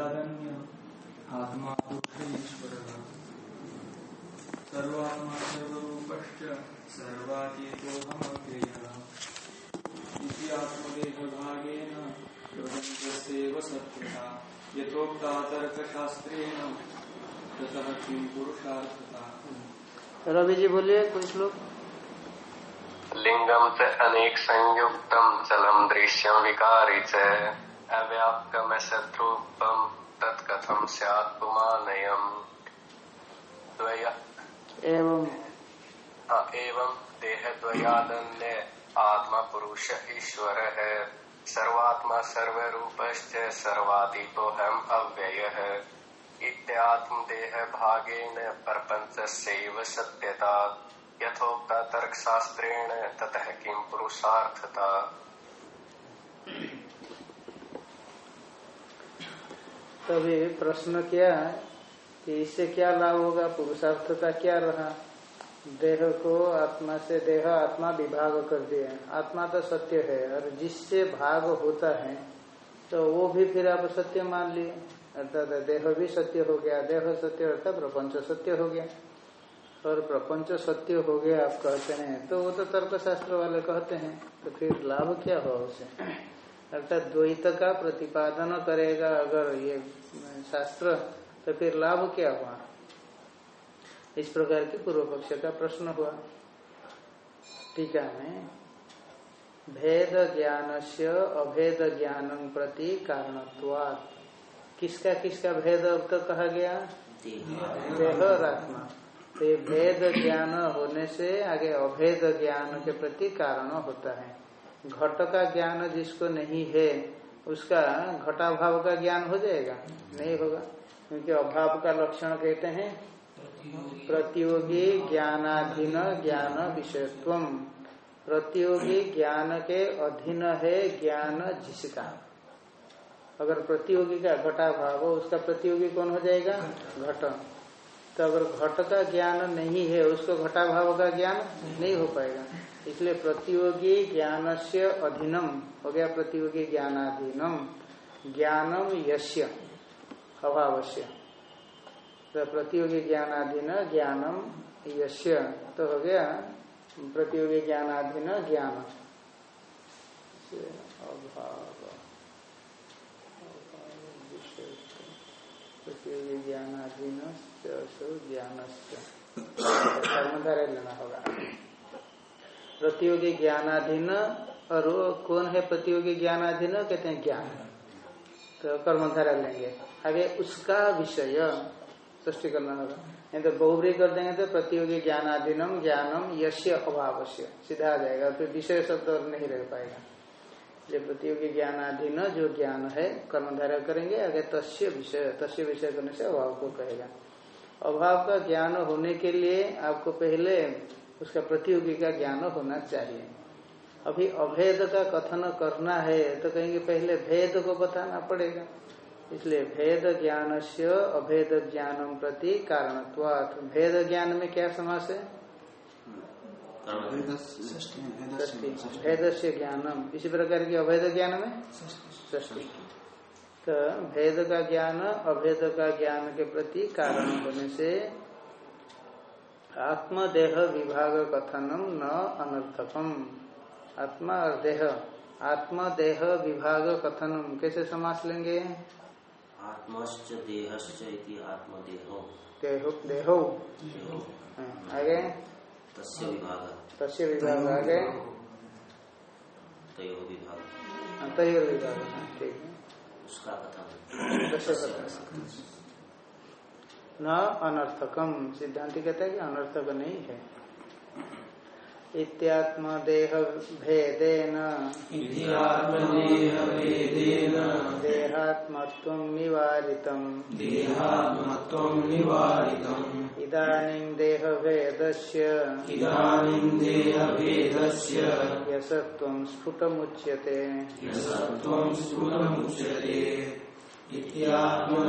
आत्मा ईश्वर। सर्वात्मा सर्वरूपश्च सर्वातीतोऽहमव्ययः इति आत्मदेहभागेन प्रपञ्चस्यैव सत्यता यथोक्ता तर्कशास्त्रेण ततः किं पुरुषार्थता? रवि जी बोलिए कुछ लोग लिंगम च अनेक संयुक्तम चलम दृश्यम विकारी च अव्याप्तम शत्रुपम तत्कथम स्यात् पुमानयम। द्वय? एवं। हाँ, एवं। देह द्वयादन्य आत्मा पुरुष ईश्वर है सर्वात्मा सर्वरूपश्च सर्वातीतो हम अव्यय। है इत्यात्म देह भागेन प्रपंचस्यैव सत्यता। यथोक्ता तर्क शास्त्रेण ततः किम पुरुषार्थता? तभी प्रश्न क्या कि इससे क्या लाभ होगा? पुरुषार्थता क्या रहा? देह को आत्मा से, देह आत्मा विभाग कर दिया। आत्मा तो सत्य है, और जिससे भाग होता है तो वो भी फिर आप सत्य मान लिए। अर्थात देह भी सत्य हो गया, देह सत्य अर्थात प्रपंच सत्य हो गया। और प्रपंच सत्य हो गया, आप कहते हैं तो वो तो तर्कशास्त्र वाले कहते हैं तो फिर लाभ क्या हुआ उसे? अर्थात द्वैत का प्रतिपादन करेगा अगर ये शास्त्र तो फिर लाभ क्या हुआ? इस प्रकार के पूर्व पक्ष का प्रश्न हुआ। टीका में, भेद ज्ञान से अभेद ज्ञान प्रति कारणत्वात्। किसका किसका भेद अब तक कहा गया? देह और आत्मा। तो ये भेद ज्ञान होने से आगे अभेद ज्ञान के प्रति कारण होता है। घट का ज्ञान जिसको नहीं है उसका घटाभाव का ज्ञान हो जाएगा? नहीं होगा। क्योंकि अभाव का लक्षण कहते हैं प्रतियोगी। ज्ञानाधीन ज्ञान विषयत्व प्रतियोगी ज्ञान के अधीन है ज्ञान जिसका। अगर प्रतियोगी का घटा भाव उसका प्रतियोगी कौन हो जाएगा? घट। तो अगर घट का ज्ञान नहीं है उसको घटा भाव का ज्ञान नहीं हो पाएगा। इसलिए प्रतियोगी ज्ञान से अधीनम, हो गया प्रतियोगी ज्ञानाधीनम। ज्ञानम यश्य अभावश्य तो प्रतियोगी ज्ञानाधीन ज्ञानम यश्य तो हो गया प्रतियोगी ज्ञानाधीन ज्ञान। अभाव प्रतियोगी ज्ञानाधीन ज्ञान कर्मधारय लेना होगा। प्रतियोगी ज्ञानाधीन, और वो कौन है प्रतियोगी ज्ञानाधीन? कहते हैं ज्ञान। तो कर्मधारा लेंगे। आगे उसका विषय, सृष्टि करना होगा। नहीं तो बहुब्री कर देंगे तो प्रतियोगी ज्ञानाधीनम, ज्ञानम यश्य अभाव सीधा आ जाएगा फिर विषय शब्द और नहीं रह पाएगा। जो प्रतियोगी ज्ञानाधीन, जो ज्ञान है, कर्मधारा करेंगे, आगे तस्य विषय तस्य विषय करने से अभाव को कहेगा। अभाव का ज्ञान होने के लिए आपको पहले उसका प्रतियोगी का ज्ञान होना चाहिए। अभी अभेद का कथन करना है तो कहेंगे पहले भेद को बताना पड़ेगा। इसलिए भेद ज्ञान से अभेद ज्ञान प्रति कारणत्वात्। भेद ज्ञान में क्या समास है? भेद से ज्ञानम। इसी प्रकार की अभेद ज्ञान में? ष्टी तो भेद का ज्ञान अभेद का ज्ञान के प्रति कारण होने से आत्मदेह विभाग कथनम न अनर्थकम। आत्मा और देह। आत्मदेह विभाग कथनम। कैसे समास लेंगे? आत्मश्च देहश्च इति आत्मदेहो। देहो देहो। आगे? तस्य विभाग। तस्य विभाग आगे? तयो विभाग। तय विभाग ठीक उसका कथन। न अनर्थकम। सिद्धांति कहता है कि अनर्थक नहीं है। इत्यात्म देह भेदेन देहात्मत्व निवारितम देहात्मत्वं निवारितम् इदानीं देह भेदस्य इदानीं देहभेदस्य। यसत्वं स्फुटमुच्यते। यशत्वं स्फुटमुच्यते। इत्यात्मदेहभेदेन।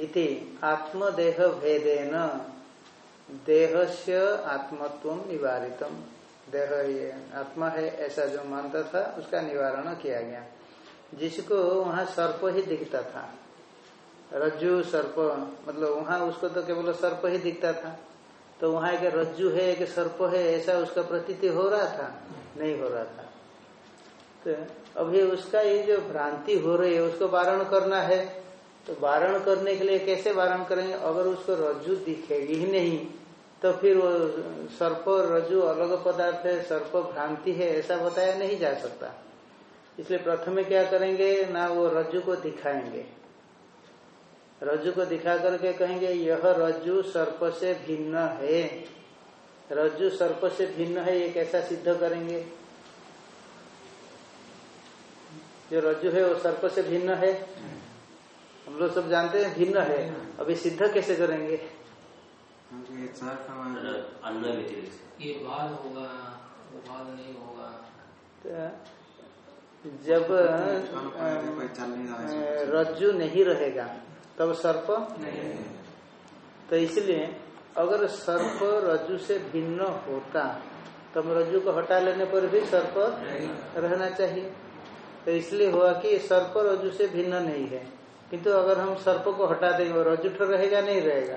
इति आत्मदेह भेदेन देह से आत्मत्व निवारितम। देह ये आत्मा है, ऐसा जो मानता था, उसका निवारण किया गया। जिसको वहाँ सर्प ही दिखता था। रज्जु सर्प मतलब वहाँ उसको तो केवल सर्प ही दिखता था। तो वहाँ एक रज्जु है, एक सर्प है, ऐसा उसका प्रतीति हो रहा था? नहीं हो रहा था। तो अभी उसका ये जो भ्रांति हो रही है, उसको वारण करना है तो वारण करने के लिए कैसे वारण करेंगे? अगर उसको रज्जु दिखेगी ही नहीं तो फिर वो सर्प रज्जु अलग पदार्थ है, सर्प भ्रांति है, ऐसा बताया नहीं जा सकता। इसलिए प्रथम क्या करेंगे? ना वो रज्जु को दिखाएँगे। रज्जु को दिखा करके कहेंगे, यह रज्जु सर्प से भिन्न है। रज्जु सर्प से भिन्न है, ये कैसा सिद्ध करेंगे? जो रज्जु है, वो सर्प से भिन्न है। हम लोग सब जानते हैं भिन्न है। अभी सिद्ध कैसे करेंगे? अन्न ये बाल होगा नहीं होगा। तो जब रज्जु नहीं रहेगा तब सर्प? नहीं। तो इसलिए अगर सर्प रज्जु से भिन्न होता तब रज्जु को हटा लेने पर भी सर्प रहना चाहिए। तो इसलिए हुआ कि सर्प रज्जु से भिन्न नहीं है। किंतु अगर हम सर्प को हटा देंगे रज्जु तो रहेगा नहीं, रहेगा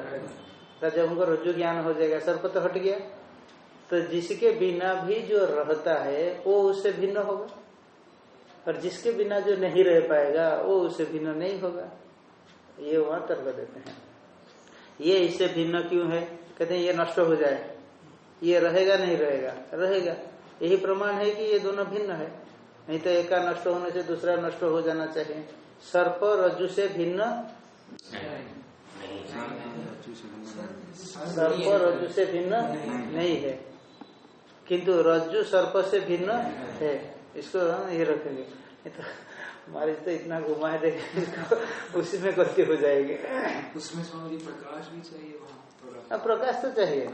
तो जब हमको रज्जु ज्ञान हो जाएगा, सर्प तो हट गया। तो जिसके बिना भी जो रहता है, वो उससे भिन्न होगा। और जिसके बिना जो नहीं रह पाएगा, वो उससे भिन्न नहीं होगा। ये वहाँ तर्क देते हैं। ये इससे भिन्न क्यों है? कहते हैं, ये नष्ट हो जाए। ये रहेगा नहीं, रहेगा। रहेगा। यही प्रमाण है कि ये दोनों भिन्न है। नहीं तो एक का नष्ट होने से दूसरा नष्ट हो जाना चाहिए। सर्प रज्जु से भिन्न? सर्प रज्जु से भिन्न नहीं है। किंतु रज्जु सर्प से भिन्न है। इसको ये रखेंगे। तो हमारे तो इतना घुमा है देखे इसको उसी में गलती हो जाएगी। उसमें स्वामी प्रकाश भी चाहिए वहाँ हाँ प्रकाश तो चाहिए।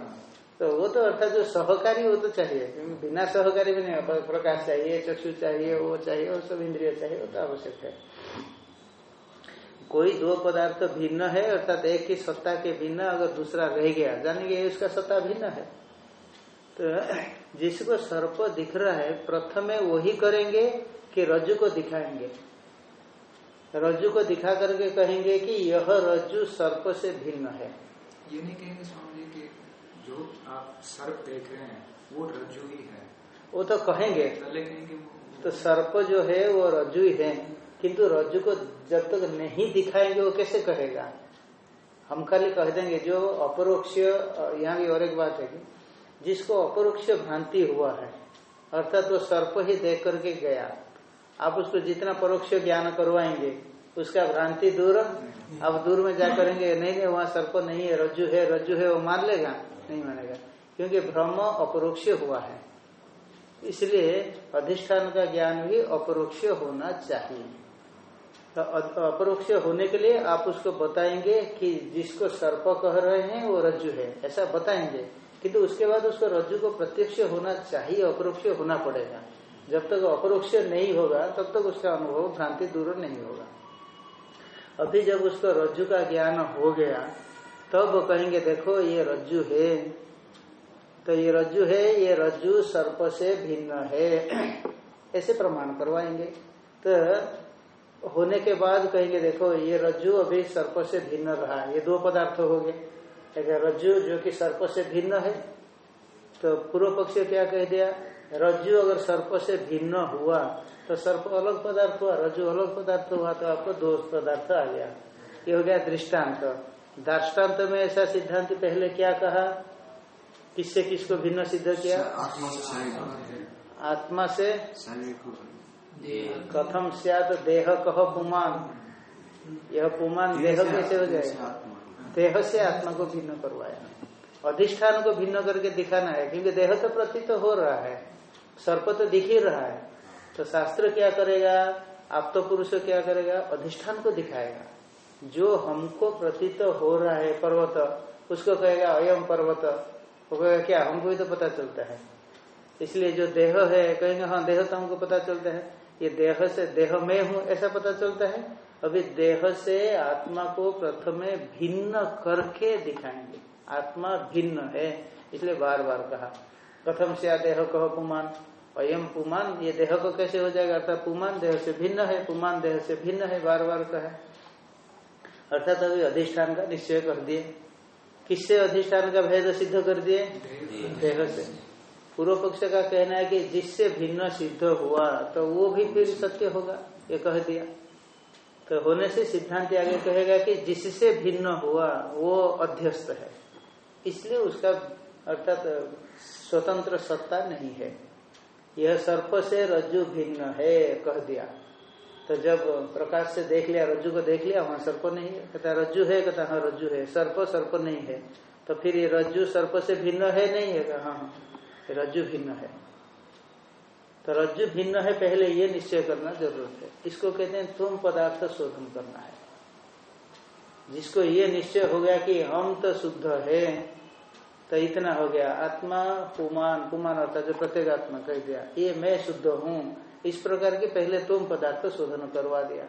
तो वो तो अर्थात जो सहकारी वो तो चाहिए। बिना सहकारी भी नहीं प्रकाश चाहिए चक्षु चाहिए वो चाहिए वो सब इंद्रिय चाहिए वो तो आवश्यक है। कोई दो पदार्थ भिन्न है अर्थात एक की सत्ता के भिन्न अगर दूसरा रह गया जानेंगे उसका सत्ता भिन्न है। तो जिसको सर्प दिख रहा है प्रथमे वही करेंगे कि रज्जु को दिखाएँगे। रज्जु को दिखा करके कहेंगे कि यह रज्जु सर्प से भिन्न है। ये नहीं कहेंगे स्वामी जी कि जो आप सर्प देख रहे हैं वो रज्जु ही है। वो तो कहेंगे। पहले कहेंगे तो सर्प जो है वो रज्जु ही है। किंतु रज्जु को जब तक नहीं दिखाएँगे, वो कैसे कहेगा हम खाली कह देंगे, जो अपरोक्ष, यहाँ भी और एक बात है कि जिसको अपरोक्ष भ्रांति हुआ है, अर्थात वो सर्प ही देख करके गया, आप उसको जितना परोक्ष ज्ञान करवाएँगे, उसका भ्रांति दूर अब दूर में जा करेंगे, नहीं नहीं, वहाँ सर्प नहीं है, रज्जु है रज्जु है, वो मान लेगा? नहीं मानेगा, क्योंकि भ्रम अपरोक्ष हुआ है। इसलिए अधिष्ठान का ज्ञान भी अपरोक्ष होना चाहिए। तो अपरोक्ष होने के लिए आप उसको बताएँगे कि जिसको सर्प कह रहे हैं, वो रज्जु है। ऐसा बताएँगे। किंतु उसके बाद उसको रज्जु को प्रत्यक्ष होना चाहिए, अपरोक्ष होना पड़ेगा। जब तक अपरोक्ष नहीं होगा, तब तक उसका अनुभव भ्रांति दूर नहीं होगा। अभी जब उसको रज्जु का ज्ञान हो गया, तब वो कहेंगे, देखो, ये रज्जु है। तो ये रज्जु है, ये रज्जु सर्प से भिन्न है। ऐसे प्रमाण करवाएँगे। तो होने के बाद कहेंगे देखो ये रज्जु अभी सर्प से भिन्न रहा ये दो पदार्थ हो गए। एक रज्जु जो कि सर्प से भिन्न है। तो पूर्व पक्ष क्या कह दिया? रज्जु अगर सर्प से भिन्न हुआ तो सर्प अलग पदार्थ हुआ रज्जु अलग पदार्थ हुआ तो आपको दो पदार्थ आ गया। ये हो गया दृष्टांत। दृष्टांत में ऐसा सिद्धांत पहले क्या कहा? किससे किसको भिन्न सिद्ध किया? आत्मा से आत्मा से कथम सियात देह कह पुमान यह पुमान देह कैसे हो जाएगा। देह से आत्मा को भिन्न करवाया। अधिष्ठान को भिन्न करके दिखाना है क्योंकि देह तो प्रतीत तो हो रहा है सर्प तो दिख ही रहा है। तो शास्त्र क्या करेगा? आप तो पुरुष क्या करेगा? अधिष्ठान को दिखाएगा। जो हमको प्रतीत हो रहा है पर्वत उसको कहेगा अयम पर्वत। वो कहेगा क्या? हमको भी तो पता चलता है। इसलिए जो देह है कहेंगे हाँ देह तो हमको पता चलता है। ये देह से देह में हूँ ऐसा पता चलता है? अभी देह से आत्मा को प्रथमे भिन्न करके दिखाएँगे। आत्मा भिन्न है इसलिए बार बार कहा। प्रथम से आ देह कहो पुमान अयम पुमान ये देह को कैसे हो जाएगा? अर्थात पुमान देह से भिन्न है पुमान देह से भिन्न है बार बार कहा। अर्थात अभी अधिष्ठान का निश्चय कर दिए। किससे अधिष्ठान का भेद सिद्ध कर दिए? देह से। पूर्व पक्ष का कहना है कि जिससे भिन्न सिद्ध हुआ तो वो भी फिर सत्य होगा, ये कह दिया। तो होने से सिद्धांत आगे कहेगा कि जिससे भिन्न हुआ, वो अध्यस्त है। इसलिए उसका, अर्थात, स्वतंत्र सत्ता नहीं है। यह सर्प से रज्जु भिन्न है, कह दिया। तो जब प्रकाश से देख लिया, रज्जु को देख लिया, वहाँ सर्प नहीं है। कहता रज्जु है, कहता हाँ रज्जु है। सर्प सर्प नहीं है। तो फिर ये रज्जु सर्प से भिन्न है, नहीं है? कहा हाँ। रज्जु भिन्न है। तो रज्जु भिन्न है पहले ये निश्चय करना ज़रूरत है। इसको कहते हैं तुम पदार्थ शोधन करना है। जिसको ये निश्चय हो गया कि हम तो शुद्ध है तो इतना हो गया। आत्मा, पुमान पुमान अर्थात जो प्रत्येक आत्मा कह दिया, ये मैं शुद्ध हूँ। इस प्रकार के पहले तुम पदार्थ शोधन करवा दिया।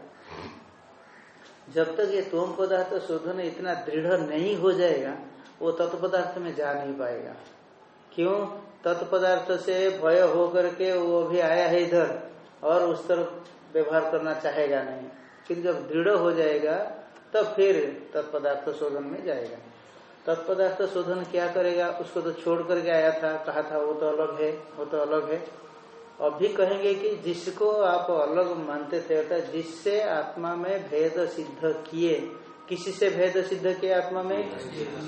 जब तक ये तुम पदार्थ शोधन इतना दृढ़ नहीं हो जाएगा, वो तत्पदार्थ में जा नहीं पाएगा। क्यों? तत्पदार्थ से भय हो करके वो भी आया है इधर और उस तरफ़ व्यवहार करना चाहेगा नहीं। किंतु जब दृढ़ हो जाएगा तब तो फिर तत्पदार्थ शोधन में जाएगा। तत्पदार्थ शोधन क्या करेगा उसको तो छोड़ करके आया था कहा था वो तो अलग है वो तो अलग है। अभी कहेंगे कि जिसको आप अलग मानते थे अर्थात जिससे आत्मा में भेद सिद्ध किए किसी से भेद सिद्ध किए आत्मा में?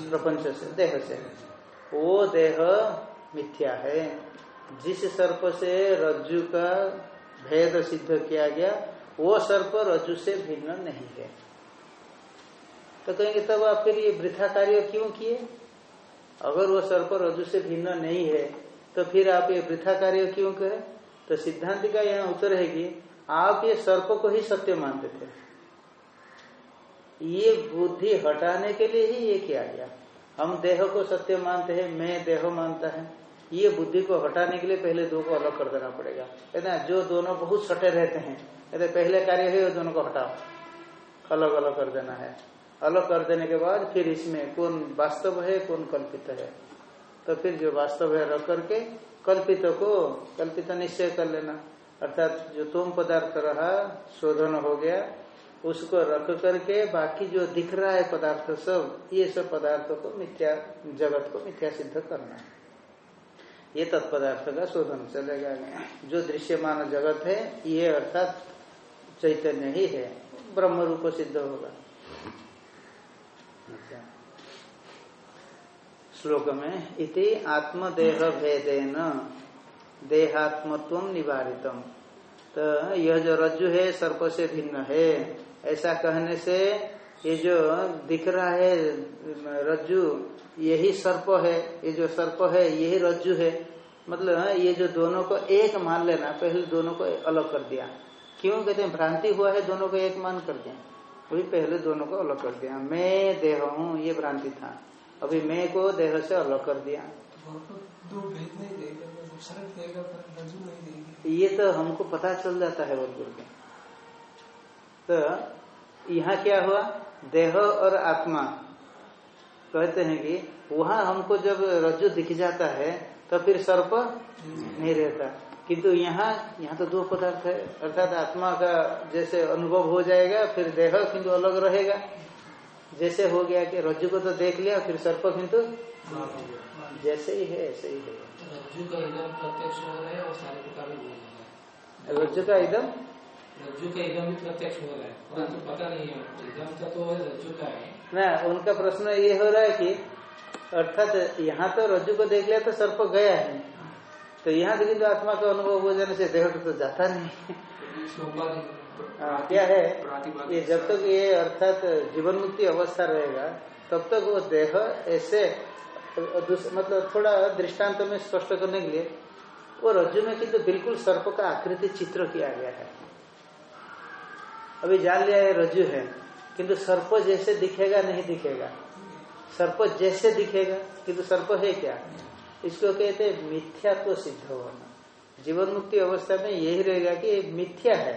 प्रपंच से देह से। वो देह मिथ्या है। जिस सर्प से रज्जु का भेद सिद्ध किया गया, वो सर्प रज्जु से भिन्न नहीं है। तो कहेंगे, तब आप फिर ये वृथा कार्य क्यों किए? अगर वो सर्प रज्जु से भिन्न नहीं है तो फिर आप ये वृथा कार्य क्यों करें? तो सिद्धांत का यहाँ उत्तर है कि आप ये सर्प को ही सत्य मानते थे। ये बुद्धि हटाने के लिए ही ये किया गया। हम देह को सत्य मानते हैं, मैं देह मानता है। ये बुद्धि को हटाने के लिए पहले दो को अलग कर देना पड़ेगा। कहते जो दोनों बहुत सटे रहते हैं, कहते पहले कार्य है वो दोनों को हटाओ। अलग अलग कर देना है। अलग कर देने के बाद फिर इसमें कौन वास्तव है, कौन कल्पित है। तो फिर जो वास्तव है, रख करके कल्पित को, कल्पित निश्चय कर लेना। अर्थात जो तुम पदार्थ रहा, शोधन हो गया उसको रख करके बाकी जो दिख रहा है पदार्थ सब, ये सब पदार्थों को मिथ्या जगत को मिथ्या सिद्ध करना ये तत्पदार्थ का शोधन चलेगा जो दृश्यमान जगत है, ये अर्थात चैतन्य ही है। ब्रह्म रूप सिद्ध होगा। अच्छा। श्लोक में, इति आत्मदेह भेदेन देहात्मत्व निवारितम। तो यह जो रज्जु है, सर्प से भिन्न है। ऐसा कहने से ये जो दिख रहा है रज्जु यही सर्प है ये जो सर्प है यही रज्जु है। मतलब ये जो दोनों को एक मान लेना पहले दोनों को अलग कर दिया। क्यों? कहते हैं भ्रांति हुआ है दोनों को एक मान कर दिया। वही पहले दोनों को अलग कर दिया। मैं देह हूँ ये भ्रांति था। अभी मैं को देह से अलग कर दिया। ये तो हमको पता चल जाता है गुरु तो यहाँ क्या हुआ? देह और आत्मा। कहते हैं कि वहाँ हमको जब रज्जु दिख जाता है तो फिर सर्प नहीं रहता। किंतु यहाँ यहाँ तो दो पदार्थ है। अर्थात आत्मा का जैसे अनुभव हो जाएगा फिर देह किंतु अलग रहेगा। जैसे हो गया कि रज्जु को तो देख लिया फिर सर्प किंतु जैसे ही है ऐसे ही है। रज्जु का एकदम प्रत्यक्ष हो रहा है और सारे रज्जु का एकदम रज्जु का प्रत्यक्ष हो। रहा है परंतु पता नहीं है का तो रज्जु का है। ना उनका प्रश्न ये हो रहा है कि अर्थात यहाँ तो रज्जु को देख लिया तो सर्प गया है। तो यहाँ से तो आत्मा का अनुभव हो जाने से देह तो जाता नहीं। आ, क्या है? ये जब तक तो ये अर्थात जीवन मुक्ति अवस्था रहेगा तब तक वो देह ऐसे मतलब थोड़ा दृष्टांत में स्पष्ट करने के लिए वो रज्जु में किंतु बिल्कुल सर्प का आकृति चित्र किया गया है। अभी जान लिया है रज्जु है, किंतु सर्प जैसे दिखेगा नहीं दिखेगा। सर्प जैसे दिखेगा, किंतु सर्प है क्या? इसको कहते हैं मिथ्यात्व सिद्ध होना। जीवन मुक्ति अवस्था में यही रहेगा कि मिथ्या है,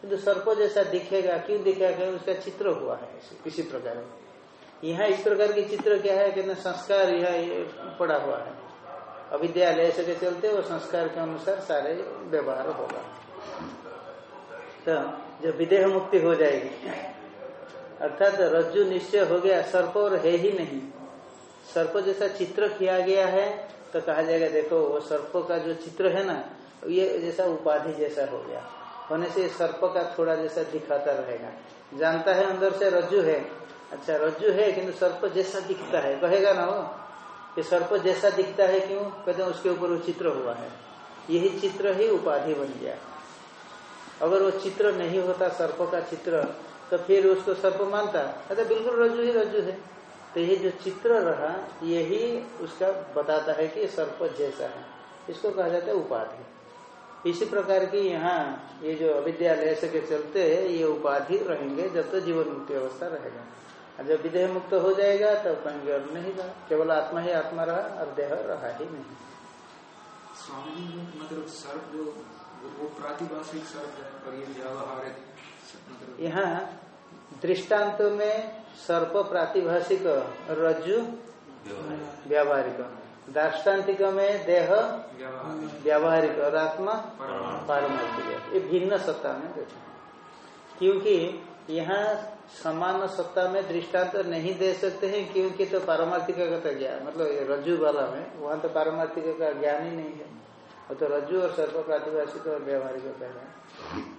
किंतु सर्प जैसा दिखेगा, क्यों दिखेगा? उसका चित्र हुआ है किसी प्रकार। यहाँ इस प्रकार की चित्र क्या है? कि संस्कार यहाँ पड़ा हुआ है। अविद्यालय से चलते वो संस्कार के अनुसार सारे व्यवहार होगा। तो जब विदेह मुक्ति हो जाएगी। अर्थात तो रज्जु निश्चय हो गया, सर्प और है ही नहीं। सर्प जैसा चित्र किया गया है तो कहा जाएगा, देखो, वो सर्प का जो चित्र है ना, ये जैसा उपाधि जैसा हो गया। होने से सर्प का थोड़ा जैसा दिखाता रहेगा। जानता है अंदर से रज्जु है। अच्छा रज्जु है, किंतु सर्प जैसा दिखता है। कहेगा ना वो कि सर्प जैसा दिखता है क्यों? कहते उसके ऊपर वो चित्र हुआ है। यही चित्र ही उपाधि बन गया। अगर वो चित्र नहीं होता, सर्प का चित्र तो फिर उसको सर्प मानता। कहते बिल्कुल रज्जु ही रज्जु है। तो ये जो चित्र रहा यही उसका बताता है कि सर्प जैसा है। इसको कहा जाता है उपाधि। इसी प्रकार की यहाँ ये जो अविद्यालय के चलते ये उपाधि रहेंगे, जब तक तो जीवन मुक्ति अवस्था रहेगा। और जब विदेह मुक्त हो जाएगा, तब तो कहेंगे और नहीं रहा। केवल आत्मा ही आत्मा रहा, और देह रहा ही नहीं। स्वामी मतलब सर्प जो वो प्रातिभाषिक है ये यहाँ दृष्टांत में सर्प प्रातिभाषिक रज्जु व्यावहारिक। दार्ष्टान्तिक में देह व्यावहारिक। और आत्मा पारमार्थिक। ये भिन्न सत्ता में देखो क्योंकि यहाँ समान सत्ता में दृष्टांत तो नहीं दे सकते हैं क्योंकि तो पारमार्थिक का तो ज्ञान मतलब रज्जु वाला में वहाँ तो पारमार्थिक का ज्ञान ही नहीं है। तो रज्जु और सर्व प्रातिभाषिक और व्यवहारिक कह रहे हैं।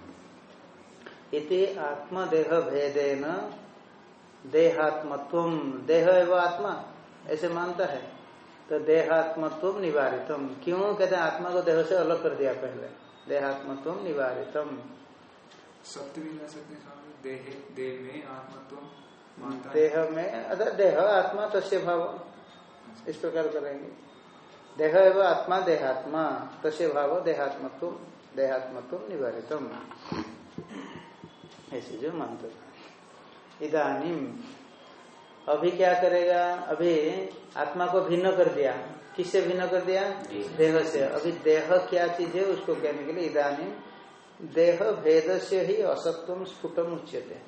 इति आत्मदेह भेदेन देहात्मत्व। देह एवं आत्मा ऐसे मानता है। तो देहात्मत्व निवारितम। क्यों? कहते हैं आत्मा को देह से अलग कर दिया पहले। देहात्मत्व निवारितम। सत्य भी सकते देह देह में आत्मत्व देह में अगर देह आत्मा तस्य भाव। इस प्रकार करेंगे देह एवं आत्मा देहात्मा तस्य भाव देहात्मत्व देहात्मत्व निवारितम। ऐसे जो मानते इधानी अभी क्या करेगा? अभी आत्मा को भिन्न कर दिया। किससे भिन्न कर दिया? देह। से। अभी देह क्या चीज़ है उसको कहने के लिए इधानी देह भेद से ही असत्व स्फुटम उच्यते।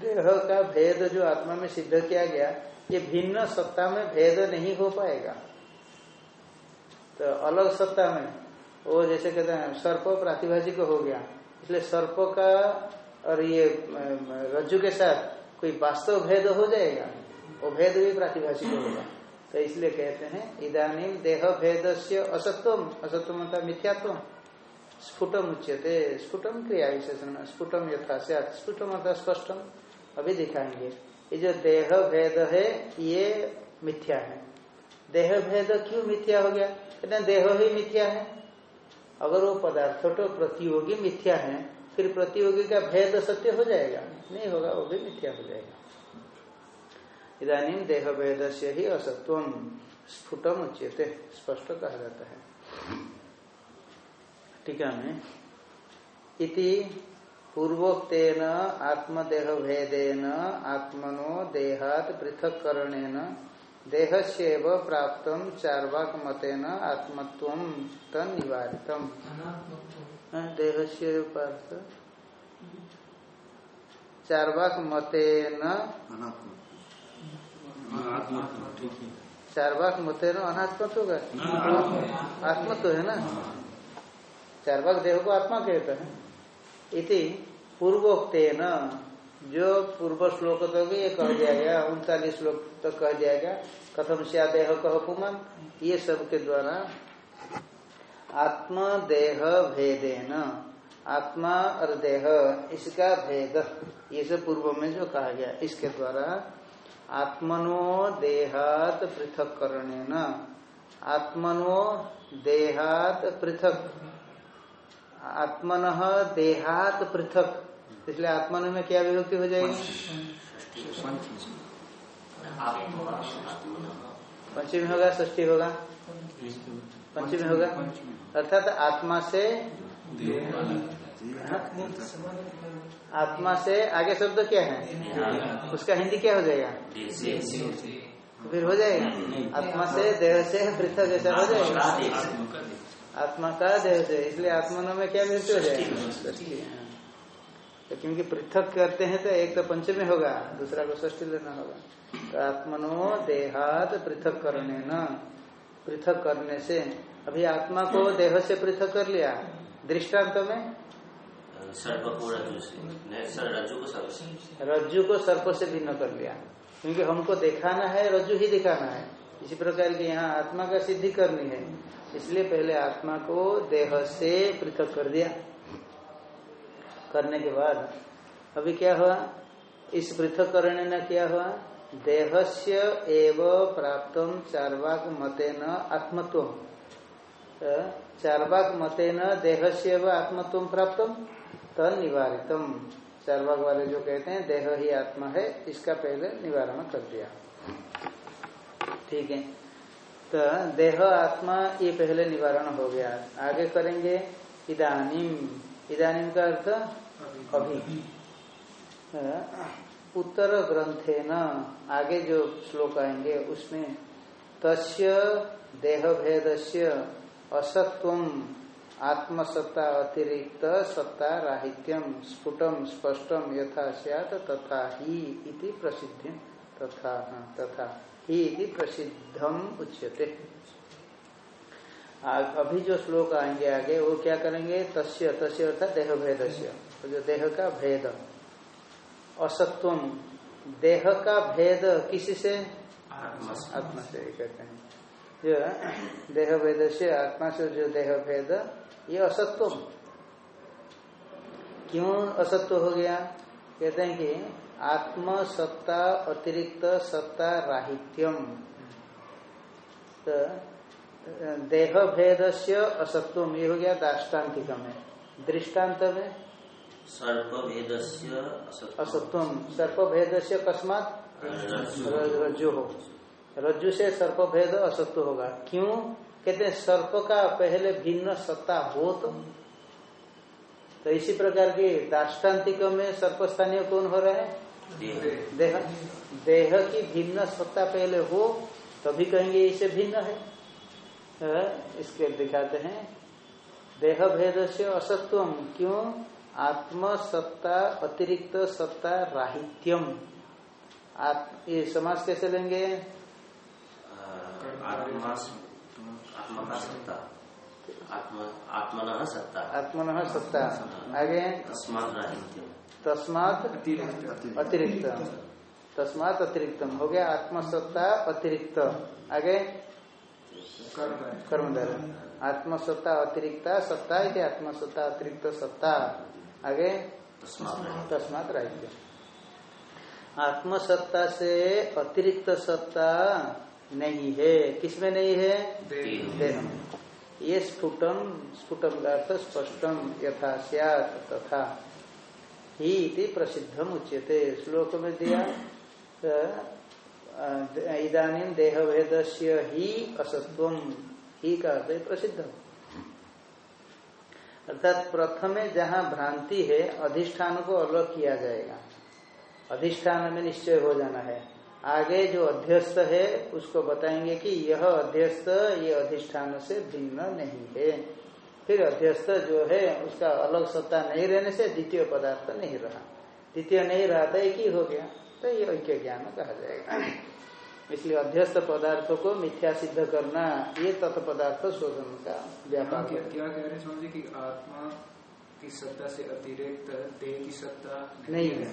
देह का भेद जो आत्मा में सिद्ध किया गया ये भिन्न सत्ता में भेद नहीं हो पाएगा। तो अलग सत्ता में, वो जैसे कहते हैं, सर्प प्रातिभाषिक हो गया। इसलिए सर्प का और ये रज्जु के साथ कोई वास्तव भेद हो जाएगा? वो भेद भी प्रातिभाषिक होगा। तो इसलिए कहते हैं इधानी देह भेद से असत्वम मतलब मिथ्यात्व स्फुटम उच्यते, स्फुटम क्रिया विशेषण, स्फुटम यथा से स्फुटम अर्थात स्पष्टम। अभी दिखाएँगे। ये जो देह भेद है, ये मिथ्या है। देह भेद क्यों मिथ्या हो गया? कहते हैं, देह ही मिथ्या है। अगर वो पदार्थ तो प्रतियोगी मिथ्या है, फिर प्रतियोगी का भेद सत्य हो जाएगा? नहीं होगा, वो भी मिथ्या हो जाएगा। इधानी देह भेद से ही असत्व स्फुटम उच्यते, स्पष्ट कहा जाता है। टीका में इति पूर्वोक्तेन आत्मदेह भेदेन, आत्मनो देहात पृथक करणेन देह से प्राप्त चार्वाक मतेन आत्मत्व तन देह से चारवाक मतेन चारवाक मतेन अनात्मत्व। का? आत्मत्व है ना? चारवाक देह को आत्मा कहते हैं। इति पूर्वोक्तेन जो पूर्व श्लोक तक ये कह दिया गया, उनतालीस श्लोक तक कह दिया गया, कथम से देह कह पुमान ये सब के द्वारा आत्मा देह भेदेन, आत्मा और देह, इसका भेद, ये सब पूर्व में जो कहा गया, इसके द्वारा आत्मनो देहात पृथक करने न आत्मनो देहात पृथक, आत्मन देहात पृथक इसलिए आत्मन में क्या विभक्ति हो जाएगी? पंचमी होगा ष्ठी होगा। पंचमी होगा। अर्थात आत्मा से आत्मा से आगे शब्द क्या है? उसका हिंदी क्या हो जाएगा? फिर हो जाएगा। आत्मा से देह से पृथक ऐसा हो जाएगा। आत्मा का देह से, इसलिए आत्मनो में क्या वृत्ति हो जाएगा? तो क्योंकि पृथक करते हैं तो एक तो पंचमी होगा, दूसरा को ष्टी लेना होगा। तो आत्मनो देहात पृथक करने न। पृथक करने से, अभी आत्मा को देह से पृथक कर लिया, दृष्टांत में? रज्जु को सर्प से भिन्न कर लिया। क्योंकि हमको दिखाना है, रज्जु ही दिखाना है। इसी प्रकार की यहाँ आत्मा का सिद्धि करनी है। इसलिए पहले आत्मा को देह से पृथक कर दिया। करने के बाद, अभी क्या हुआ? इस पृथक करने न क्या हुआ? देहस्य एव प्राप्त चारवाक मतेन आत्मत्व। चारवाक मतेन देहस्य एव आत्मत्व प्राप्त तन निवारितम चारवाक वाले जो कहते हैं, देह ही आत्मा है, इसका पहले निवारण कर दिया। ठीक है। तो देह आत्मा ये पहले निवारण हो गया। आगे करेंगे इदानीम इदानीम का अर्थ अभी उत्तर ग्रंथे न आगे जो श्लोक आएँगे, उसमें तस्य देह भेद से असत्व आत्मसत्ता अतिरिक्त सत्ता राहित्यम स्फुटम स्पष्टम यथा सत तथा ही इति प्रसिद्ध तथा तथा ही इति प्रसिद्धम उच्यते। अभी जो श्लोक आएँगे आगे वो क्या करेंगे? तस्य तस्य अर्थात देह भेद तो जो देह का भेद। असत्व। देह का भेद किसी से? आत्मा से। कहते हैं। जो देह भेद से आत्मा से जो देह भेद ये असत्व। क्यों असत्व हो गया? कहते हैं कि आत्म सत्ता अतिरिक्त सत्ता राहित्यम तो देह भेद से असत्व ये हो गया दाष्टान्तिक में दृष्टांत में सर्प भेद असत्व सर्प भेद से अकस्मात रज्जु हो। रज्जु से सर्प भेद असत्व होगा। क्यों? कहते हैं सर्प का पहले भिन्न सत्ता हो तो तो इसी प्रकार की दाष्टान्तिक में सर्प स्थानीय कौन हो रहा है? देह। देह की भिन्न सत्ता पहले हो तभी कहेंगे इसे भिन्न है। इसके दिखाते हैं। देह भेद से असत्व क्यों? आत्म सत्ता अतिरिक्त सत्ता राहित्यम ये समाज कैसे लेंगे? आत्मन सत्ता। आत्मन सत्ता। आगे? तस्मात राहित्यम तस्मात अतिरिक्त। तस्मात अतिरिक्तम। हो गया आत्मसत्ता अतिरिक्त। आगे? कर्मधार आत्मसत्ता अतिरिक्त सत्ता है आत्मसत्ता अतिरिक्त सत्ता। आगे तस्मात राज्य आत्मसत्ता से अतिरिक्त सत्ता नहीं है। किसमें नहीं है? देह ये स्फुटम स्फुटम का अर्थ स्पष्टम यथा तथा ही इति प्रसिद्धम उच्यते। श्लोक में दिया इदानी देह भेद ही असत्व ही का अर्थ प्रसिद्ध। अर्थात प्रथमे जहाँ भ्रांति है, अधिष्ठान को अलग किया जाएगा। अधिष्ठान में निश्चय हो जाना है। आगे जो अध्यस्त है, उसको बताएँगे कि यह अध्यस्त, ये अधिष्ठान से भिन्न नहीं है। फिर अध्यस्त जो है, उसका अलग सत्ता नहीं रहने से द्वितीय पदार्थ नहीं रहा। द्वितीय नहीं रहा था एक ही हो गया? तो ये ऐक्य ज्ञान कहा जाएगा। इसलिए अध्यस्त पदार्थों को मिथ्या सिद्ध करना ये तत्व पदार्थ शोधन का व्यापार क्या, क्या कह रहे हैं समझे कि आत्मा की सत्ता से अतिरिक्त देह की सत्ता नहीं है?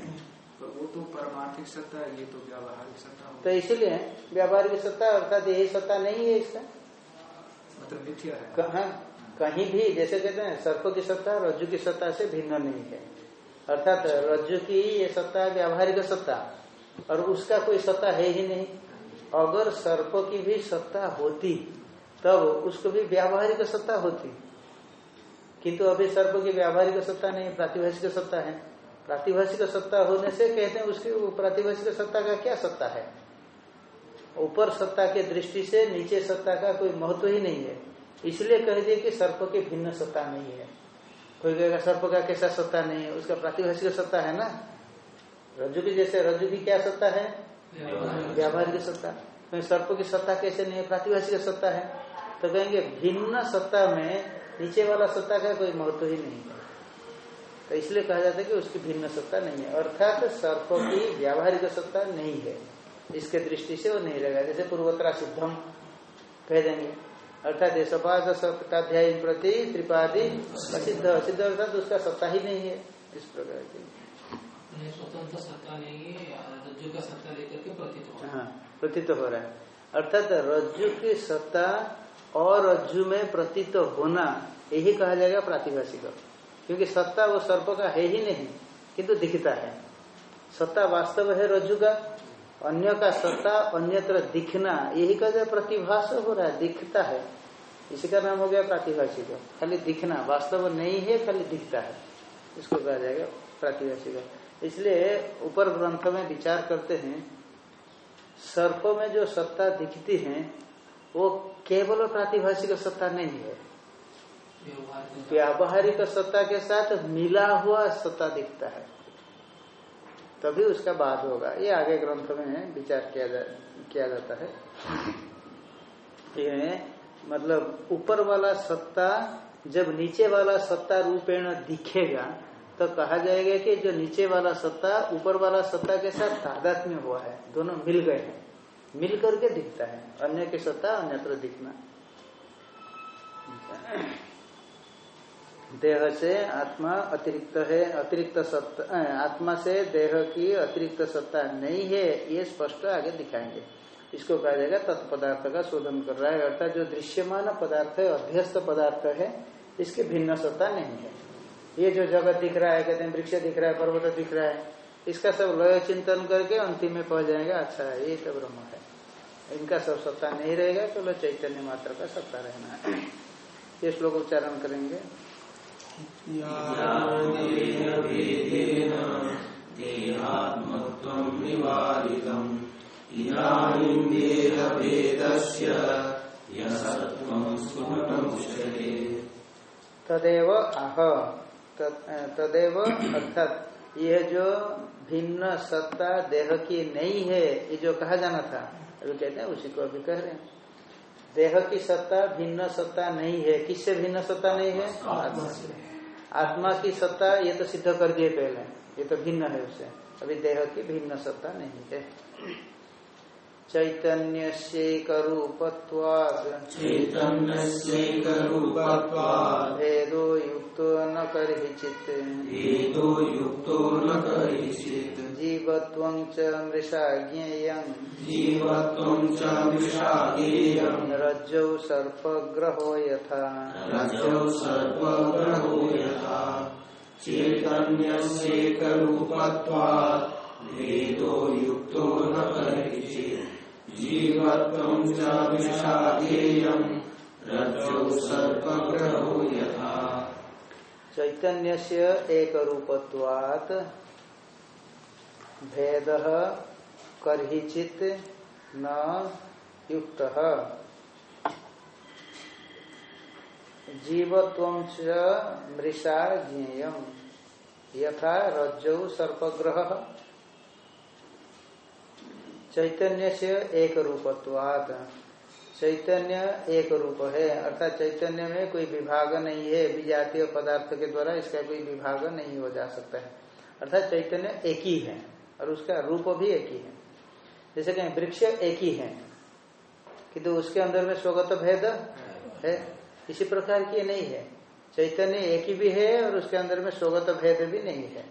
तो वो तो परमार्थिक सत्ता है ये तो व्यावहारिक सत्ता तो इसीलिए व्यावहारिक सत्ता अर्थात यही सत्ता नहीं है इसका। मतलब मिथ्या है। कहा कहीं भी जैसे कहते हैं सर्प की सत्ता रज्जु की सत्ता से भिन्न नहीं है। अर्थात रज्जु की ये सत्ता व्यावहारिक सत्ता और उसका कोई सत्ता है ही नहीं। अगर सर्प की भी सत्ता होती, तब उसको भी व्यावहारिक सत्ता होती। किंतु अभी सर्प की व्यावहारिक सत्ता नहीं, प्रातिभाषिक सत्ता है। प्रातिभाषिक सत्ता होने से कहते हैं उसकी प्रातिभाषिक सत्ता का क्या सत्ता है? ऊपर सत्ता के दृष्टि से नीचे सत्ता का कोई महत्व ही नहीं है। इसलिए कह दिए कि सर्प की भिन्न सत्ता नहीं है। कोई कहेगा सर्प का कैसा सत्ता नहीं है? उसका प्रातिभाषिक सत्ता है ना? रज्जु की जैसे रज्जु की क्या सत्ता है? व्यावहारिक सत्ता। तो सर्प की सत्ता कैसे नहीं है? प्रातिभाषिक सत्ता है। तो कहेंगे, भिन्न सत्ता में नीचे वाला सत्ता का कोई महत्व ही नहीं। है तो इसलिए कहा जाता है कि उसकी भिन्न सत्ता नहीं है। अर्थात सर्प की व्यावहारिक सत्ता नहीं है। इसके दृष्टि से वो नहीं रहेगा। जैसे पूर्वोत्तरा सिद्धम कह देंगे, अर्थात ये सपाद सप्ताध्याय प्रति त्रिपादी असिद्ध सिद्ध अर्थात उसका सत्ता ही नहीं है। इस प्रकार की स्वतंत्र सत्ता नहीं सत्ता प्रतीत हो। हाँ प्रतीत हो रहा है। अर्थात रज्जु की सत्ता और रज्जु में प्रतीत होना, यही कहा जाएगा प्रातिभाषिक। क्योंकि सत्ता वो सर्प का है ही नहीं, किंतु दिखता है। सत्ता वास्तव है रज्जु का, अन्य का सत्ता अन्यत्र दिखना, यही कहा जाए प्रतिभाष हो रहा है, दिखता है। इसी का नाम हो गया प्रातिभाषिक। खाली दिखना, वास्तव नहीं है, खाली दिखता है। इसको कहा जाएगा प्रातिभाषिक। इसलिए ऊपर ग्रंथ में विचार करते हैं सर्प में जो सत्ता दिखती है वो केवल प्रातिभाषिक सत्ता नहीं है। व्यावहारिक सत्ता के साथ मिला हुआ सत्ता दिखता है। तभी उसका बाद होगा। ये आगे ग्रंथ में विचार किया जा, किया जाता है। ये मतलब ऊपर वाला सत्ता जब नीचे वाला सत्ता रूपेण दिखेगा तो कहा जाएगा कि जो नीचे वाला सत्ता, ऊपर वाला सत्ता के साथ तादात्म्य हुआ है, दोनों मिल गए हैं। मिल करके दिखता है। अन्य की सत्ता अन्यत्र दिखना। देह से आत्मा अतिरिक्त है, अतिरिक्त सत्ता आत्मा से देह की अतिरिक्त सत्ता नहीं है, ये स्पष्ट आगे दिखाएँगे। इसको कहा जाएगा तत्पदार्थ का शोधन कर रहा है, अर्थात जो दृश्यमान पदार्थ है, अभ्यस्त पदार्थ है, इसकी भिन्न सत्ता नहीं है। ये जो जगत दिख रहा है, कहते हैं, वृक्ष दिख रहा है, पर्वत दिख रहा है, इसका सब लय चिंतन करके अंतिम में पहुँच जाएगा। अच्छा है ये तो ब्रह्म है। इनका सब सत्ता नहीं रहेगा तो चैतन्य मात्र का सत्ता रहना है। ये श्लोक उच्चारण करेंगे। तदेव आह तदेव अर्थात यह जो भिन्न सत्ता देह की नहीं है ये जो कहा जाना था अभी कहते हैं उसी को अभी कह रहे हैं। देह की सत्ता भिन्न सत्ता नहीं है। किससे भिन्न सत्ता नहीं है? आत्मा से। आत्मा की सत्ता ये तो सिद्ध कर दिए पहले ये तो भिन्न है उससे अभी देह की भिन्न सत्ता नहीं है। चैतन्य से रूपत्वाद चैतन्यस्यैकरूपत्वात् भेदो युक्तो न करिचित् जीवत्व च मृषा ज्ञेय जीवत्वम् च विषागेयम् रज्जौ सर्पग्रहो यथा। रजौ सर्वग्रहो यथा। चैतन्यस्यैकरूपत्वात्। भेदो युक्तो न करिचित् जीवत्वम् च विषागेयम् रज्जौ सर्पग्रहो यथा। चैतन्य से एक भेद कर्चित न युक्त। जीवत्व मृषा ज्ञेय यथा रज्जौ सर्पग्रह। चैतन्य से एक रूपत्वात् चैतन्य एक रूप है, अर्थात चैतन्य में कोई विभाग नहीं है, विजातीय पदार्थ के द्वारा इसका कोई विभाग नहीं हो जा सकता है। अर्थात चैतन्य एक ही है, और उसका रूप भी एक ही है। जैसे कहें, वृक्ष एक ही है। किंतु उसके अंदर में स्वगत भेद है, इसी प्रकार की नहीं है। चैतन्य एक ही भी है, और उसके अंदर में स्वगत भेद भी नहीं है।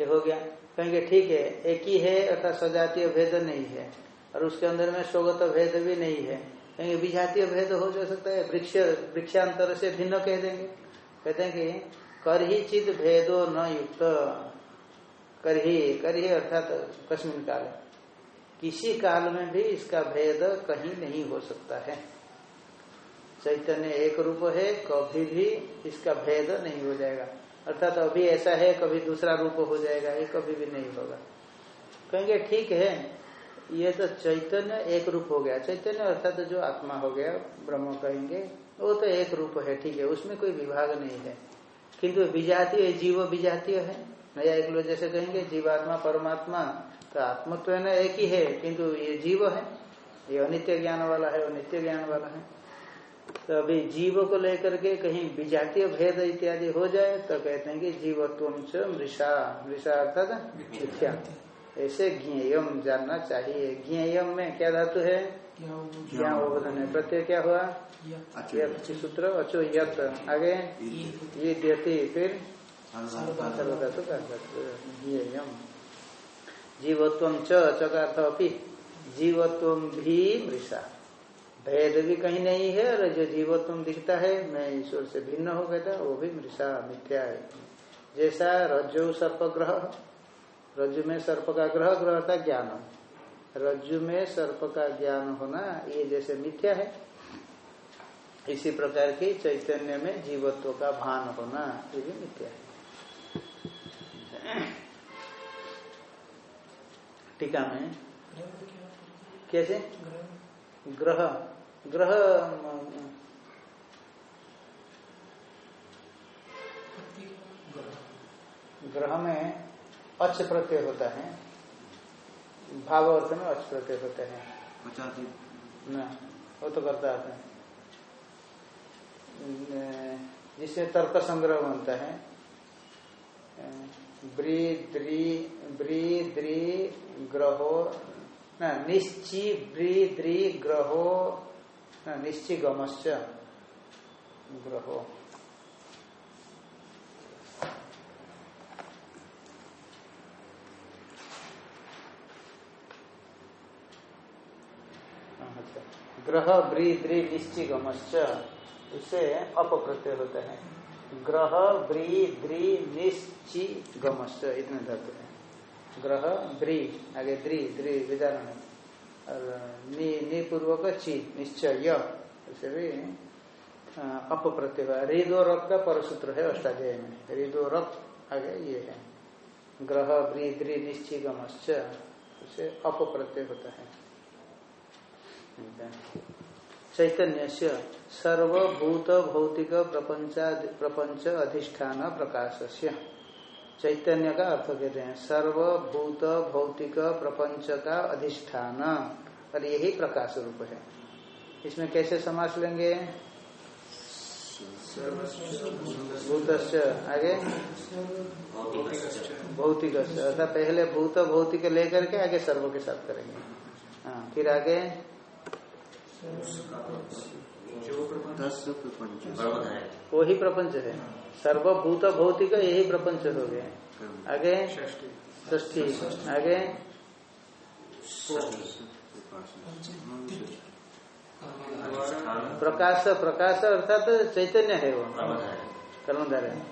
ये हो गया। कहेंगे, ठीक है, एक ही है, अर्थात सजातीय भेद नहीं है। और उसके अंदर में स्वगत भेद भी नहीं है। कहेंगे, विजातीय भेद हो जा सकता है, वृक्ष, वृक्षांतर से भिन्न कह देंगे। कहते हैं कि कर ही चित भेदो न युक्त। कर ही कर ही अर्थात तो कश्मीर काल। किसी काल में भी इसका भेद कहीं नहीं हो सकता है। चैतन्य एक रूप है, कभी भी इसका भेद नहीं हो जाएगा। अर्थात तो अभी ऐसा है, कभी दूसरा रूप हो जाएगा, ये कभी भी नहीं होगा। कहेंगे, ठीक है ये तो चैतन्य एक रूप हो गया। चैतन्य अर्थात तो जो आत्मा हो गया, ब्रह्म कहेंगे, वो तो एक रूप है, ठीक है, उसमें कोई विभाग नहीं है। किंतु विजातीय जीव विजातीय है। नया एक लोग जैसे कहेंगे, जीवात्मा, परमात्मा तो आत्मत्व तो है ना एक ही है, किंतु ये जीव है। ये अनित्य ज्ञान वाला है, वो नित्य ज्ञान वाला है। तो अभी जीव को लेकर के कहीं विजातीय भेद इत्यादि हो जाए तो कहते हैं कि जीवत्व मृषा। मृषा अर्थात मिथ्या। ऐसे ज्ञेयम जानना चाहिए। ज्ञेयम में क्या धातु है? क्या बोधन है? प्रत्यय क्या हुआ? सूत्र अचो यत। आगे? ये। द्यति फिर? का ज्ञेयम। जीवत्व च का अर्थ अपी। जीवत्व भी मृषा। भेद भी कहीं नहीं है और जो जीवत्व दिखता है मैं ईश्वर से भिन्न हो गया था वो भी मृषा मिथ्या है। जैसा रज्जु सर्प ग्रह रज्जु में सर्प का ग्रह ग्रह था ज्ञान। रज्जु में सर्प का ज्ञान होना, ये जैसे मिथ्या है। इसी प्रकार की चैतन्य में जीवत्व का भान होना, ये भी मिथ्या है। टीका में कैसे? ग्रह। ग्रह ग्रह में अच प्रत्यय होता है। भाव अर्थ में अच प्रत्यय होते हैं। ना वो तो करता है जिससे तर्क संग्रह बनता है। ब्री द्री ब्री द्री ग्रहो न निश्चि ब्री द्री ग्रहो न निश्चि गमश्च ग्रहो। ग्रह ब्री द्री निश्चि गमश्च उससे अप होता है। ग्रह ब्री द्री निश्चि गमश्च इतने धातु है। ग्रह ब्री आगे द्री द्री विदारण। और नि, नि ची निश्चय उसे भी अप रिदो रक का परसूत्र है अष्टाध्याय में। रिदो रक आगे ये है। ग्रह ब्री द्री निश्चि गमश्च उसे अप प्रत्यय होता है। चैतन्य सर्वभूत भौतिक प्रपंच प्रपंच अधिष्ठान प्रकाश से चैतन्य का अर्थ कहते हैं सर्वभूत भौतिक प्रपंच का अधिष्ठान। और यही प्रकाश रूप है। इसमें कैसे समास लेंगे? भूत आगे? भौतिक अर्थात पहले भूत भौतिक लेकर के आगे सर्व के साथ करेंगे। हाँ फिर आगे? वही प्रपंच है। सर्वभूत भौतिक यही प्रपंच हो गए आगे? ष्ठी आगे? प्रकाश प्रकाश अर्थात तो चैतन्य है वो। कर्मधार है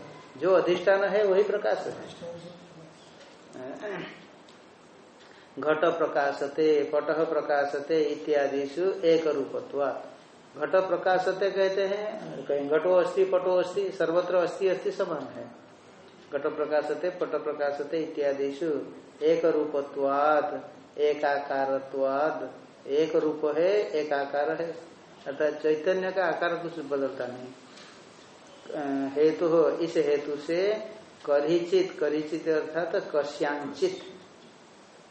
जो अधिष्ठान है वही प्रकाश है। घट प्रकाशते, पट प्रकाशते इत्यादिशु एक रूपत्वा घट प्रकाशते कहते हैं, कहीं घटो अस्थि पटो अस्थि सर्वत्र अस्थि अस्थि समान है। घट प्रकाशते, पट प्रकाशते इत्यादिशु एक रूपत्वाद एक आकारत्वाद एक रूप है, एक आकार है। अर्थात चैतन्य का आकार कुछ बदलता नहीं। हेतु हो इस हेतु से करिचित करिचित अर्थात कश्यांचित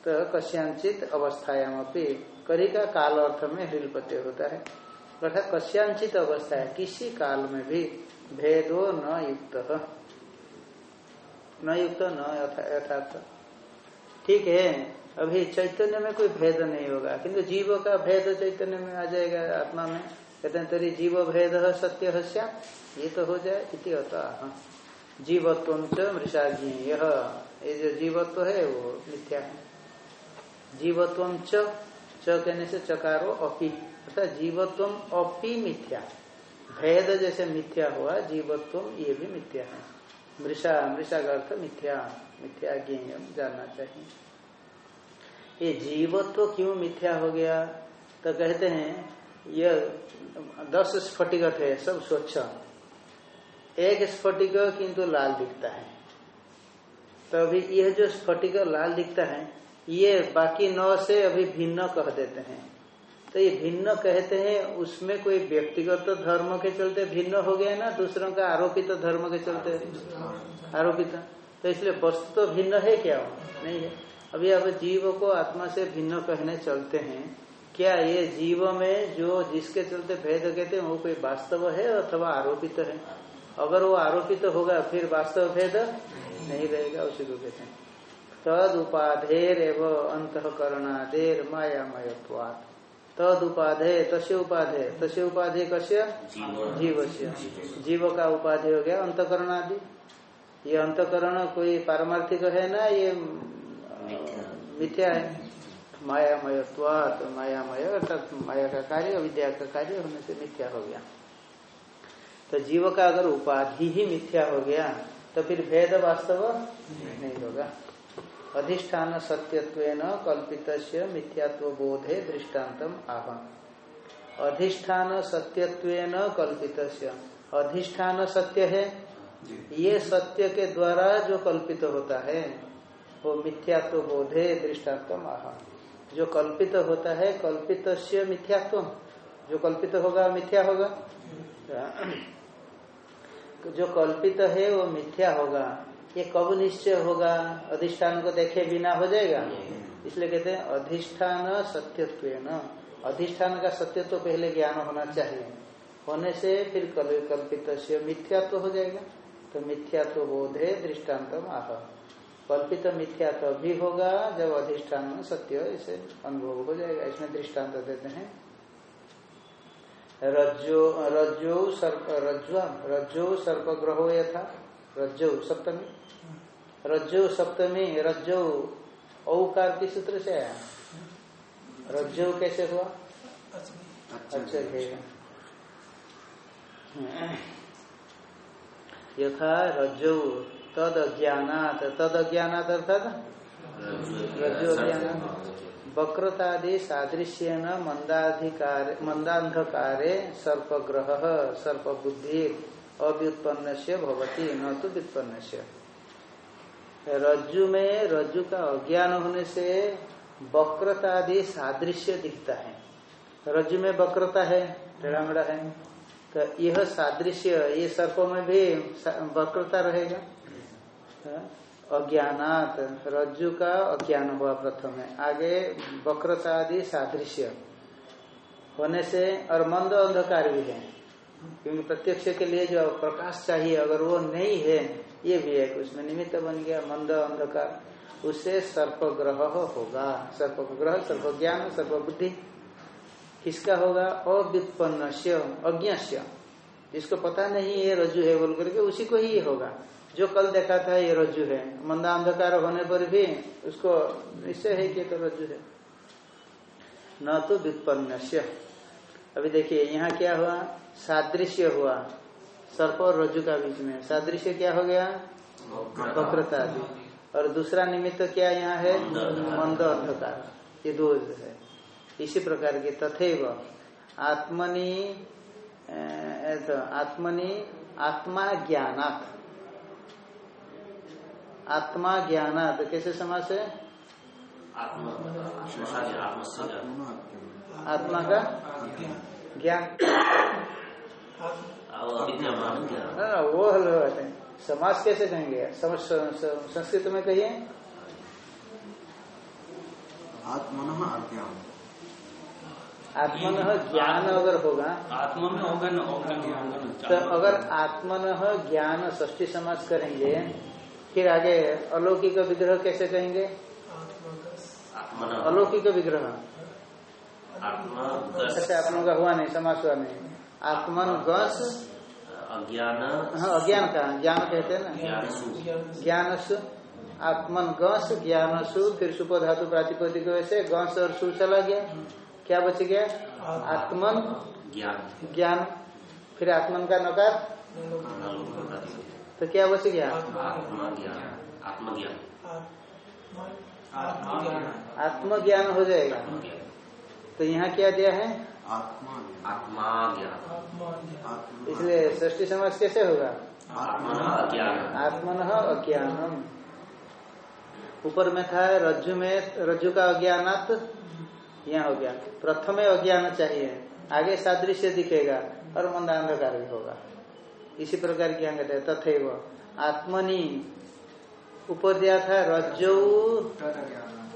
तो कश्यांचित अवस्थायाम करी का काल अर्थ में हृल प्रत्यय होता है। अर्थात कश्यांचित अवस्था है, किसी काल में भी भेदो न युक्त। न युक्त न यथार्थ। ठीक है, अभी चैतन्य में कोई भेद नहीं होगा, किंतु जीव का भेद चैतन्य में आ जाएगा आत्मा में। कहते हैं, तरी जीव भेद सत्य हस्या ये तो हो जाए इति होता जीवत्व मृषा जी यह ये जो जीवत्व है, वो मिथ्या है। जीवत्व च च कहने से चकारो अपी, अर्थात जीवत्व अपी मिथ्या। भेद जैसे मिथ्या हुआ, जीवत्व ये भी मिथ्या है। मृषा मृषा का अर्थ मिथ्या मिथ्या ज्ञेय जानना चाहिए। ये जीवत्व क्यों मिथ्या हो गया? तो कहते हैं यह दस स्फटिक थे, सब स्वच्छ। एक स्फटिक किंतु लाल दिखता है। तो अभी यह जो स्फटिक लाल दिखता है ये बाकी नौ से अभी भिन्न कह देते हैं। तो ये भिन्न कहते हैं, उसमें कोई व्यक्तिगत तो धर्म के चलते भिन्न हो गया ना, दूसरों का आरोपित तो धर्म के चलते? आरोपित। तो इसलिए वस्तु तो भिन्न है क्या? नहीं है। अभी अब जीव को आत्मा से भिन्न कहने चलते हैं, क्या ये जीव में जो जिसके चलते भेद कहते हैं, वो कोई वास्तव है अथवा आरोपित है? अगर वो आरोपित होगा, फिर वास्तव भेद नहीं रहेगा, उसी को कहते हैं। तद उपाधेर एवं अंतकरणादेर मायामयत्वात्। तद उपाधे तस्य उपाधे। तस्य उपाधि कस्य? जीव। से जीव। का उपाधि हो गया अंतकरण आदि ये अंतकरण कोई पारमार्थिक है ना ये मिथ्या। है? मायामयत्वात। मायामय अर्थात माया का कार्य अविद्या का कार्य होने से मिथ्या हो गया। तो जीव का अगर उपाधि ही मिथ्या हो गया तो फिर भेद वास्तव नहीं होगा। अधिष्ठान सत्यत्व कल्पित मिथ्यात्व बोधे दृष्टान्तम आह अधिष्ठान सत्यत्व कल्पित अधिष्ठान सत्य है? ये सत्य के द्वारा जो कल्पित होता है वो मिथ्यात्व बोधे दृष्टान्तम आह जो कल्पित होता है कल्पित मिथ्यात्व। जो कल्पित होगा मिथ्या होगा? जो कल्पित है वो मिथ्या होगा। ये कब निश्चय होगा? अधिष्ठान को देखे बिना हो जाएगा? इसलिए कहते हैं अधिष्ठान सत्यत्व अधिष्ठान का सत्यत्व तो पहले ज्ञान होना चाहिए। होने से फिर कल कल्पित मिथ्यात्व हो जाएगा। तो मिथ्यात्व बोधे दृष्टांत आह। कल्पित मिथ्यात्व भी होगा जब अधिष्ठान सत्य इसे अनुभव हो जाएगा। इसमें दृष्टांत देते हैं। रज्जो रज्जो सर्प रज्जो सर्प ग्रहो यथा। रज्जो सप्तमी। रज्जो सप्तमी, रज्जो औकार के सूत्र से आया? रज्जो कैसे हुआ? अच्छा यथा रज्जो तद अज्ञात तद अज्ञात अर्थात? रज्जो अज्ञान। वक्रतादि सादृश्य मंदाधिकार मंदांधकारे सर्पग्रह, सर्पबुद्धि अव्युत्पन्न से भवती, न तो व्युत्पन्न से रज्जु में, रज्जु का अज्ञान होने से वक्रता आदि सादृश्य दिखता है। रज्जु में वक्रता है टेढ़ा मेढ़ा है। तो यह सादृश्य, ये सर्पों में भी वक्रता रहेगा। अज्ञानात, रज्जु का अज्ञान हुआ प्रथम है। आगे वक्रता आदि सादृश्य होने से और मंद अंधकार भी है। क्योंकि प्रत्यक्ष के लिए जो प्रकाश चाहिए, अगर वो नहीं है, ये भी एक उसमें निमित्त बन गया, मंद अंधकार। उससे सर्प ग्रह होगा। सर्प ग्रह सर्प ज्ञान सर्प बुद्धि किसका होगा? अव्युत्पन्न अज्ञ जिसको पता नहीं ये रज्जु है बोल करके उसी को ही होगा। जो कल देखा था ये रज्जु है। मंदा अंधकार होने पर भी उसको निश्चय है कि तो रज्जु है। न तो व्युत्पन्न अभी देखिए, यहाँ क्या हुआ? सादृश्य हुआ। सर्प और रज्जु का बीच में। सादृश्य क्या हो गया? वक्रता आदि। और दूसरा निमित्त क्या यहाँ है? मंद अंधकार। ये दो है। इसी प्रकार के तथेव आत्मनि तो आत्मनि आत्मा ज्ञानात् आत्मा ज्ञानात् कैसे समास है? आत्मा का ज्ञान। हाँ वो हल बात है। समाज कैसे कहेंगे संस्कृत में कहिए। आत्मन अज्ञान। आत्मन ज्ञान अगर होगा आत्मा में होगा ना होगा ज्ञान तो अगर आत्मन ज्ञान ष्टी समाज करेंगे फिर आगे अलौकिक विग्रह कैसे कहेंगे? अलौकिक विग्रह। अच्छा आप लोगों का हुआ नहीं समाज हुआ नहीं। आत्मन गस। अज्ञान। हाँ अज्ञान का ज्ञान कहते हैं ना। ज्ञान सु आत्मन गस ज्ञान सु फिर सुप धातु प्रातिपदिक वैसे गस और सु चला गया। क्या बच गया? आत्मन ज्ञान। ज्ञान। फिर आत्मन का नकार? तो क्या बच गया? आत्मज्ञान। आत्मज्ञान। आत्मज्ञान हो जाएगा। तो यहाँ क्या दिया है? आत्मा आत्मा ज्ञान। इसलिए सृष्टि समाज कैसे होगा? अज्ञान आत्मन अज्ञानम। ऊपर में था रज्जु में रज्जु का अज्ञानात यहाँ हो गया प्रथम अज्ञान चाहिए। आगे सादृश्य दिखेगा और मंदांधकार भी होगा। इसी प्रकार की कहते हैं तथे आत्मनि। ऊपर दिया था रज्जो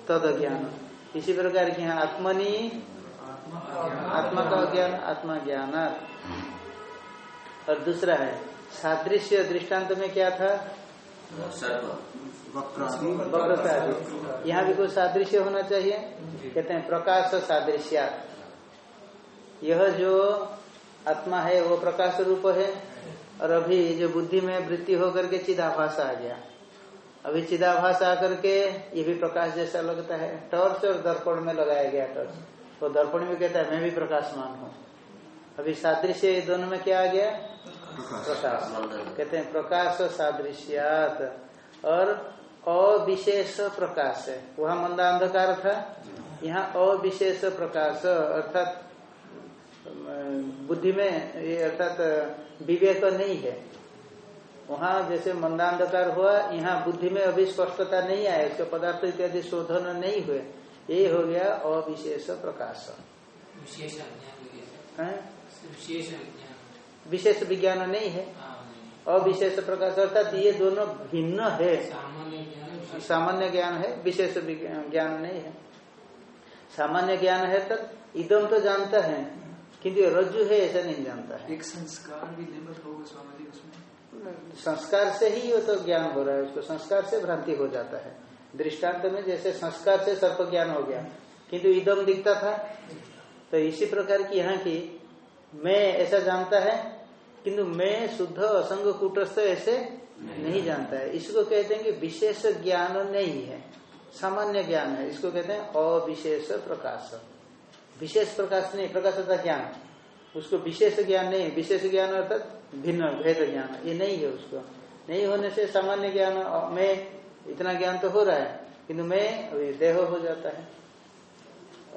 तद ज्ञान इसी प्रकार की आत्मनि। आत्मा का ज्ञान आत्मा ज्ञान और दूसरा है सादृश्य दृष्टांत में क्या था? सर्व। वक्रादि। वक्र से आदि यहाँ भी कोई सादृश्य होना चाहिए? कहते हैं प्रकाश सादृश्या यह जो आत्मा है वो प्रकाश रूप है। और अभी जो बुद्धि में वृत्ति होकर के चिदाभास आ गया। अभी चिदाभास आकर के ये भी प्रकाश जैसा लगता है। टॉर्च और दर्पण में लगाया गया टॉर्च। वो दर्पण में कहता है मैं भी प्रकाशमान हूँ। अभी सादृश्य दोनों में क्या आ गया? प्रकाश। कहते हैं प्रकाश सादृश्यात और अविशेष प्रकाश है। वहाँ मंदा अंधकार था। यहाँ अविशेष प्रकाश अर्थात बुद्धि में ये अर्थात विवेक नहीं है। वहाँ जैसे मंदांधकार हुआ यहाँ बुद्धि में अभी स्पष्टता नहीं आया उसके पदार्थ इत्यादि शोधन नहीं हुए। ये हो गया अविशेष प्रकाश। विशेष है? विशेष विज्ञान नहीं है। हाँ, अविशेष प्रकाश अर्थात ये दोनों भिन्न है। सामान्य ज्ञान विशेष। सामान्य ज्ञान है विशेष ज्ञान नहीं है। सामान्य ज्ञान है तब इदम तो जानता है किंतु ये रज्जु है ऐसा नहीं जानता है। एक संस्कार भी होगा स्वामी उसमें। संस्कार से ही वो तो ज्ञान हो रहा है उसको संस्कार से भ्रांति हो जाता है। दृष्टांत में जैसे संस्कार से सर्प ज्ञान हो गया। किंतु इदम दिखता था। तो इसी प्रकार की यहाँ की मैं ऐसा जानता है, किंतु मैं शुद्ध असंग कूटस्थ ऐसे नहीं नहीं जानता है। इसको कहते हैं कि विशेष ज्ञान नहीं है, सामान्य ज्ञान है। इसको कहते हैं अविशेष प्रकाश। विशेष प्रकाश नहीं, प्रकाश होता ज्ञान। उसको विशेष ज्ञान नहीं, विशेष ज्ञान अर्थात भिन्न, भेद ज्ञान। ये नहीं है उसको। नहीं होने से सामान्य ज्ञान, मैं इतना ज्ञान तो हो रहा है किंतु मैं अभी देह हो जाता है।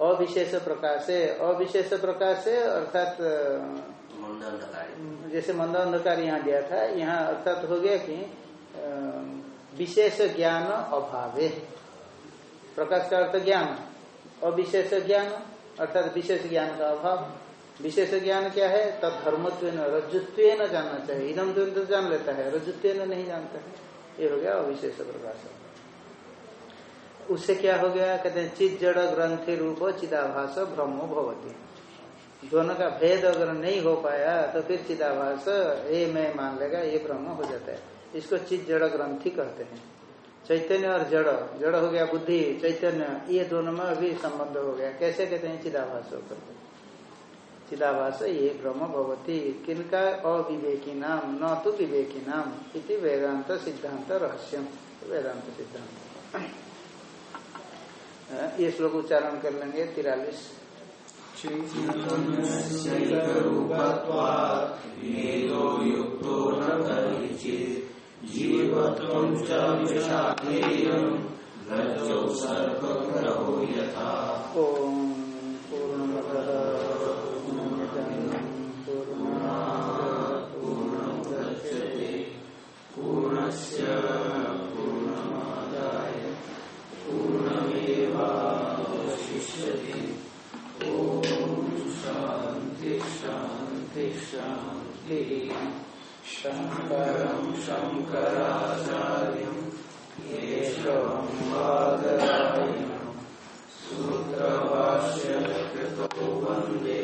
अविशेष प्रकाश है अविशेष प्रकाश है अर्थात जैसे मंद अंधकार यहाँ दिया था यहाँ अर्थात हो गया कि विशेष ज्ञान अभावे। प्रकाश का अर्थ ज्ञान अविशेष ज्ञान अर्थात विशेष ज्ञान का अभाव। विशेष ज्ञान क्या है? तब धर्मत्व रजुत्व न जानना चाहिए। इदम तो जान लेता है रजुत्व नहीं जानता है। ये हो गया अविशेष प्रकाश। उससे क्या हो गया? कहते हैं, चित, जड़, ग्रंथि, रूप, चिदाभास, ब्रह्मो, भवती। दोनों का भेद अगर नहीं हो पाया तो फिर चिदाभास, ये मैं मान लेगा, ये ब्रह्म हो जाता है। इसको चित, जड़, ग्रंथि कहते हैं। चैतन्य और जड़। जड़ हो गया बुद्धि, चैतन्य, ये दोनों में अभी संबंध हो गया। कैसे कहते हैं? चिदाभास होकर चिदाभास, ये ब्रह्म भवती। किनका अविवेकी नाम? न तो विवेकी नाम। इति वेदांत सिद्धांत रहस्यम। वेदांत सिद्धांत। ये श्लोक उच्चारण कर लेंगे। तिरालीस। ओम पूर्णमदः। लीनं शङ्करं शङ्कराचार्यं केशवं वादरायणं सूत्रभाष्यकृतो वंदे